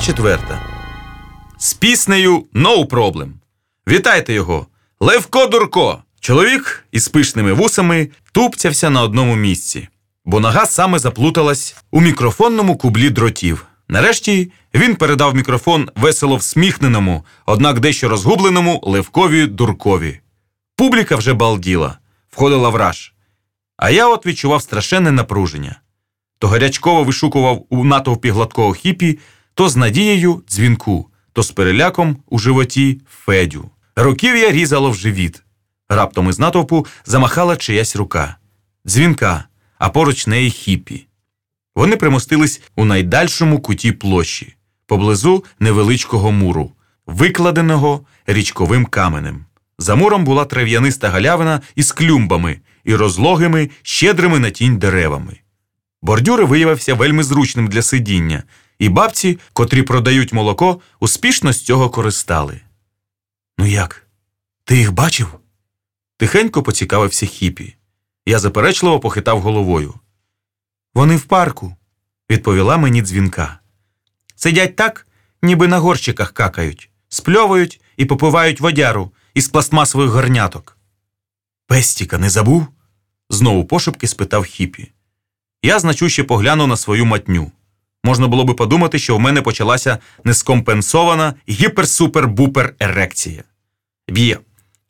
Четверта. З піснею «No problem». Вітайте його! Левко Дурко! Чоловік із пишними вусами тупцявся на одному місці, бо нога саме заплуталась у мікрофонному кублі дротів. Нарешті він передав мікрофон весело всміхненому, однак дещо розгубленому Левкові Дуркові. Публіка вже балділа, входила в раж. А я от відчував страшенне напруження. То гарячково вишукував у натовпі гладкого хіпі, то з надією дзвінку, то з переляком у животі Федю. Руків'я різало в живіт. Раптом із натовпу замахала чиясь рука. Дзвінка, а поруч неї хіпі. Вони примостились у найдальшому куті площі, поблизу невеличкого муру, викладеного річковим каменем. За муром була трав'яниста галявина із клюмбами і розлогими, щедрими на тінь деревами. Бордюр виявився вельми зручним для сидіння, і бабці, котрі продають молоко, успішно з цього користали. Ну як? Ти їх бачив? Тихенько поцікавився хіпі. Я заперечливо похитав головою. Вони в парку, відповіла мені дзвінка. Сидять так, ніби на горщиках какають, спльовують і попивають водяру із пластмасових горняток. Пестіка не забув? знову пошепки спитав хіпі. Я значуще поглянув на свою матню. Можна було би подумати, що в мене почалася нескомпенсована гіпер-супер-бупер ерекція. Б'є.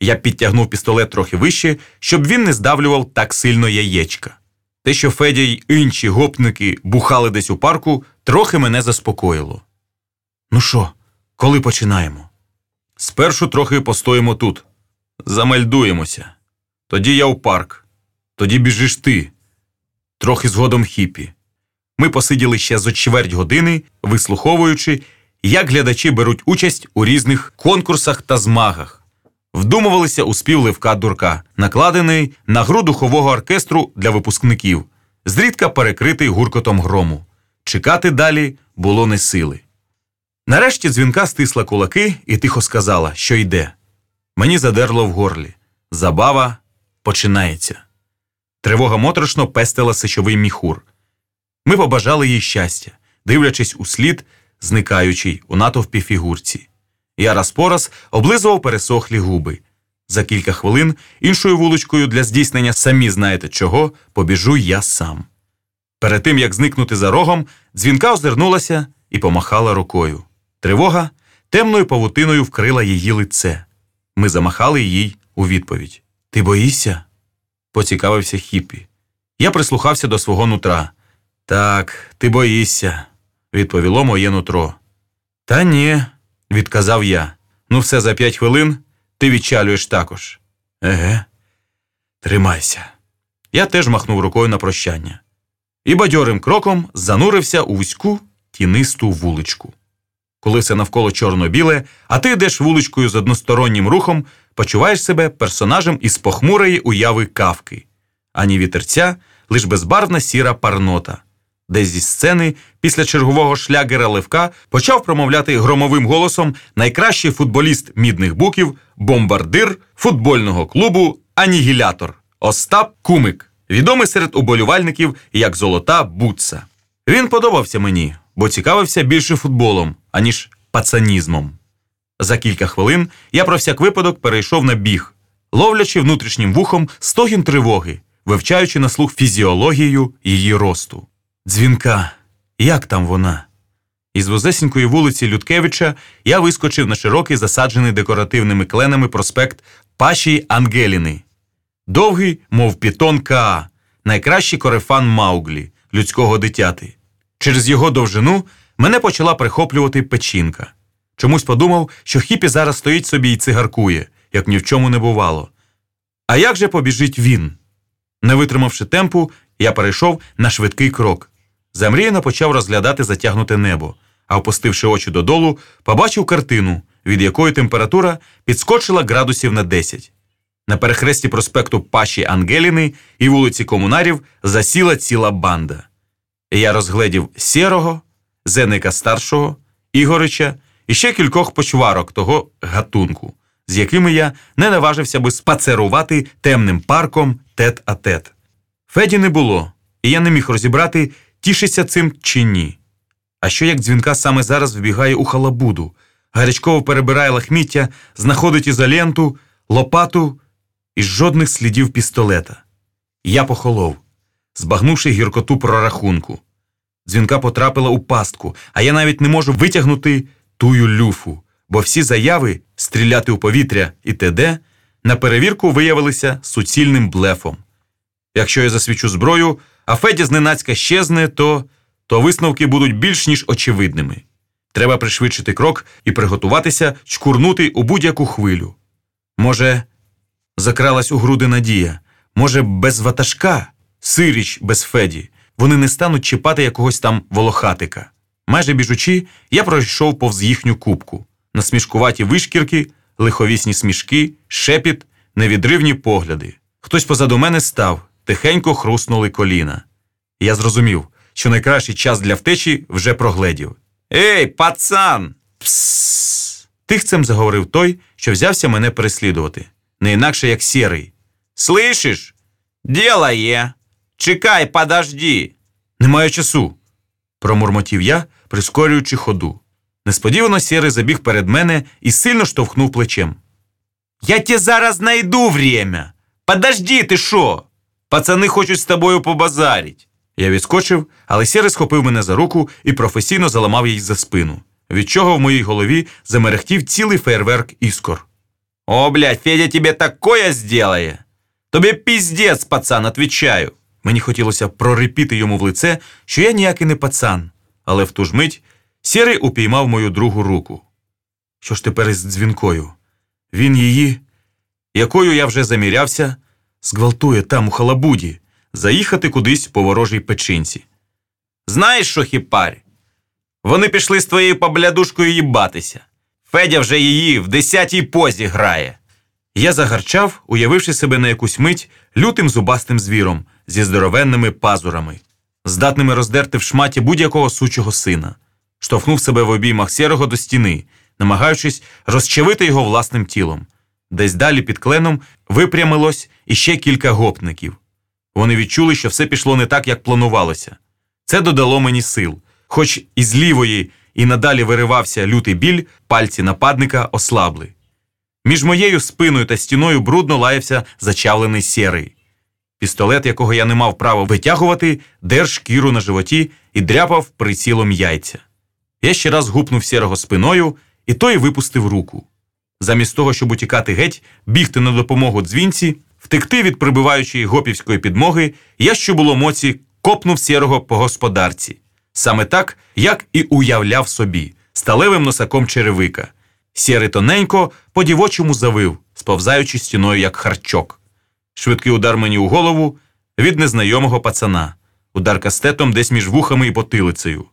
Я підтягнув пістолет трохи вище, щоб він не здавлював так сильно яєчка. Те, що Федя й інші гопники бухали десь у парку, трохи мене заспокоїло. Ну що, коли починаємо? Спершу трохи постоїмо тут. Замальдуємося. Тоді я в парк. Тоді біжиш ти. Трохи згодом хіпі. Ми посиділи ще зо чверть години, вислуховуючи, як глядачі беруть участь у різних конкурсах та змагах. Вдумувалися у спів Левка Дурка, накладений на гру духового оркестру для випускників, зрідка перекритий гуркотом грому. Чекати далі було не сили. Нарешті дзвінка стисла кулаки і тихо сказала, що йде. Мені задерло в горлі. Забава починається. Тривога моторошно пестила сечовий міхур. Ми побажали їй щастя, дивлячись у слід, зникаючий у натовпі фігурці. Я раз по раз облизував пересохлі губи. За кілька хвилин іншою вуличкою для здійснення самі знаєте чого, побіжу я сам. Перед тим як зникнути за рогом, дзвінка озирнулася і помахала рукою. Тривога темною павутиною вкрила її лице. Ми замахали їй у відповідь. Ти боїшся? поцікавився хіпі. Я прислухався до свого нутра. Так, ти боїшся, відповіло моє нутро. Та ні, відказав я. Ну, все за п'ять хвилин ти відчалюєш також. Еге, тримайся. Я теж махнув рукою на прощання. І бадьорим кроком занурився у вузьку тінисту вуличку. Коли все навколо чорно-біле, а ти йдеш вуличкою з одностороннім рухом, почуваєш себе персонажем із похмурої уяви кавки, ані вітерця, лиш безбарвна сіра парнота, де зі сцени після чергового шлягера Левка почав промовляти громовим голосом найкращий футболіст мідних буків, бомбардир футбольного клубу Анігілятор Остап Кумик, відомий серед уболівальників як Золота Бутса. Він подобався мені, бо цікавився більше футболом, аніж пацанізмом. За кілька хвилин я про всяк випадок перейшов на біг, ловлячи внутрішнім вухом стогін тривоги, вивчаючи на слух фізіологію її росту. Дзвінка, як там вона? Із вузесенької вулиці Людкевича я вискочив на широкий засаджений декоративними кленами проспект Паші Ангеліни. Довгий, мов пітон Каа, найкращий корефан Мауглі, людського дитяти. Через його довжину мене почала прихоплювати печінка. Чомусь подумав, що хіпі зараз стоїть собі і цигаркує, як ні в чому не бувало. А як же побіжить він? Не витримавши темпу, я перейшов на швидкий крок. Замріяно почав розглядати затягнуте небо, а опустивши очі додолу, побачив картину, від якої температура підскочила градусів на 10. На перехресті проспекту Паші Ангеліни і вулиці Комунарів засіла ціла банда. Я розгледів сірого, зеника старшого, Ігорича і ще кількох почварок того гатунку, з якими я не наважився би спацерувати темним парком тет а тет. Феді не було, і я не міг розібрати, тішиться цим чи ні. А що як дзвінка саме зараз вбігає у халабуду, гарячково перебирає лахміття, знаходить ізоленту, лопату і жодних слідів пістолета. Я похолов, збагнувши гіркоту прорахунку. Дзвінка потрапила у пастку, а я навіть не можу витягнути тую люфу, бо всі заяви стріляти у повітря і т.д. на перевірку виявилися суцільним блефом. Якщо я засвічу зброю, а Федя зненацька щезне, то, то висновки будуть більш ніж очевидними. Треба пришвидшити крок і приготуватися чкурнути у будь-яку хвилю. Може, закралась у груди надія, може, без ватажка, сиріч без Феді, вони не стануть чіпати якогось там волохатика. Майже біжучи, я пройшов повз їхню кубку. Насмішкуваті вишкірки, лиховісні смішки, шепіт, невідривні погляди. Хтось позаду мене став, тихенько хруснули коліна. Я зрозумів, що найкращий час для втечі вже прогледів. Ей, пацан! Псс! Тихцем заговорив той, що взявся мене переслідувати, не інакше як сірий. Слышиш? Діло є. Чекай, подожди. Немає часу, промурмотів я, прискорюючи ходу. Несподівано сірий забіг перед мене і сильно штовхнув плечем. Я тебе зараз знайду время. Подожди, ти що? Пацани хочуть з тобою побазарить. Я відскочив, але сірий схопив мене за руку і професійно заламав їй за спину, від чого в моїй голові замерехтів цілий фейерверк іскор. О, блядь, Федя тебе такое сделає. Тобі піздець, пацан, отвічаю. Мені хотілося прорипіти йому в лице, що я ніякий не пацан, але в ту ж мить сірий упіймав мою другу руку. Що ж тепер із дзвінкою? Він її, якою я вже замірявся, зґвалтує там у халабуді, заїхати кудись по ворожій печинці. Знаєш що, хіпарь? Вони пішли з твоєю поблядушкою їбатися. Федя вже її в десятій позі грає. Я загарчав, уявивши себе на якусь мить лютим зубастим звіром зі здоровенними пазурами, здатними роздерти в шматі будь-якого сучого сина, штовхнув себе в обіймах сірого до стіни, намагаючись розчавити його власним тілом. Десь далі під кленом випрямилось іще кілька гопників. Вони відчули, що все пішло не так, як планувалося. Це додало мені сил, хоч із лівої і надалі виривався лютий біль, пальці нападника ослабли. Між моєю спиною та стіною брудно лаявся зачавлений сірий. Пістолет, якого я не мав права витягувати, держ шкіру на животі і дряпав прицілом яйця. Я ще раз гупнув сірого спиною, і той випустив руку. Замість того, щоб утікати геть, бігти на допомогу дзвінці, втекти від прибиваючої гопівської підмоги, я, що було моці, копнув сірого по господарці. Саме так, як і уявляв собі, сталевим носаком черевика. Сірий тоненько по дівочому завив, сповзаючи стіною, як харчок. Швидкий удар мені у голову від незнайомого пацана, удар кастетом десь між вухами і потилицею.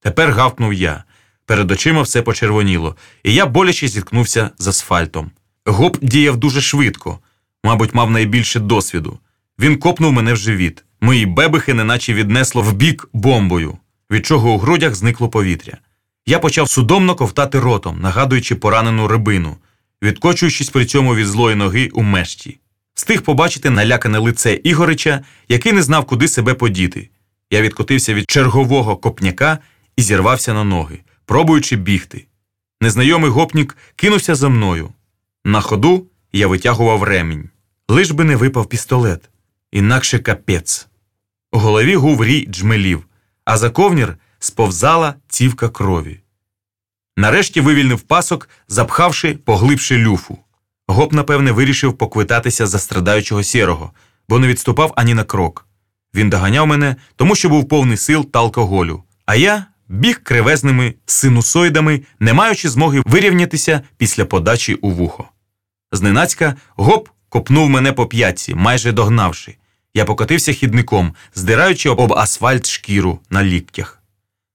Тепер гавкнув я. Перед очима все почервоніло, і я боляче зіткнувся з асфальтом. Гоп діяв дуже швидко, мабуть, мав найбільше досвіду. Він копнув мене в живіт. Мої бебихи неначе віднесло в бік бомбою, від чого у грудях зникло повітря. Я почав судомно ковтати ротом, нагадуючи поранену рибину, відкочуючись при цьому від злої ноги у мешті. Встиг побачити налякане лице Ігорича, який не знав, куди себе подіти. Я відкотився від чергового копняка і зірвався на ноги, пробуючи бігти. Незнайомий гопнік кинувся за мною. На ходу я витягував ремінь. Лиш би не випав пістолет, інакше капець. У голові гув рій джмелів, а за ковнір сповзала цівка крові. Нарешті вивільнив пасок, запхавши, поглибши люфу. Гоп, напевне, вирішив поквитатися за страдаючого сірого, бо не відступав ані на крок. Він доганяв мене, тому що був повний сил та алкоголю, а я біг кривезними синусоїдами, не маючи змоги вирівнятися після подачі у вухо. Зненацька гоп копнув мене по п'ятці, майже догнавши. Я покотився хідником, здираючи об асфальт шкіру на ліктях.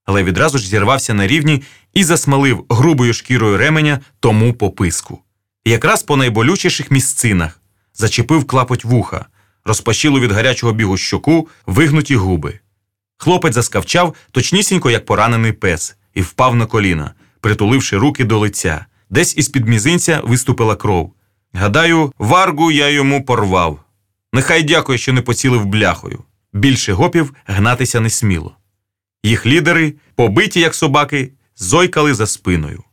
Але відразу ж зірвався на рівні і засмалив грубою шкірою ременя тому пописку. Якраз по найболючіших місцинах зачепив клапоть вуха, розпашіло від гарячого бігу щоку, вигнуті губи. Хлопець заскавчав точнісінько, як поранений пес, і впав на коліна, притуливши руки до лиця. Десь із під мізинця виступила кров. Гадаю, варгу я йому порвав. Нехай дякує, що не поцілив бляхою. Більше гопів гнатися не сміло. Їх лідери, побиті як собаки, зойкали за спиною.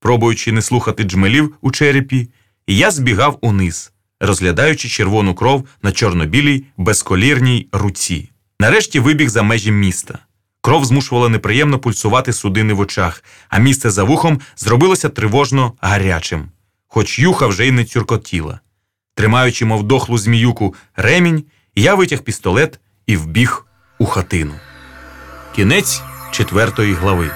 Пробуючи не слухати джмелів у черепі, я збігав униз, розглядаючи червону кров на чорно-білій безколірній руці. Нарешті вибіг за межі міста. Кров змушувала неприємно пульсувати судини в очах, а місце за вухом зробилося тривожно гарячим, хоч юха вже й не цюркотіла. Тримаючи, мов дохлу зміюку, ремінь, я витяг пістолет і вбіг у хатину. Кінець четвертої глави.